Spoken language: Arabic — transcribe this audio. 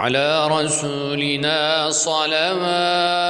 على رسولنا صلوات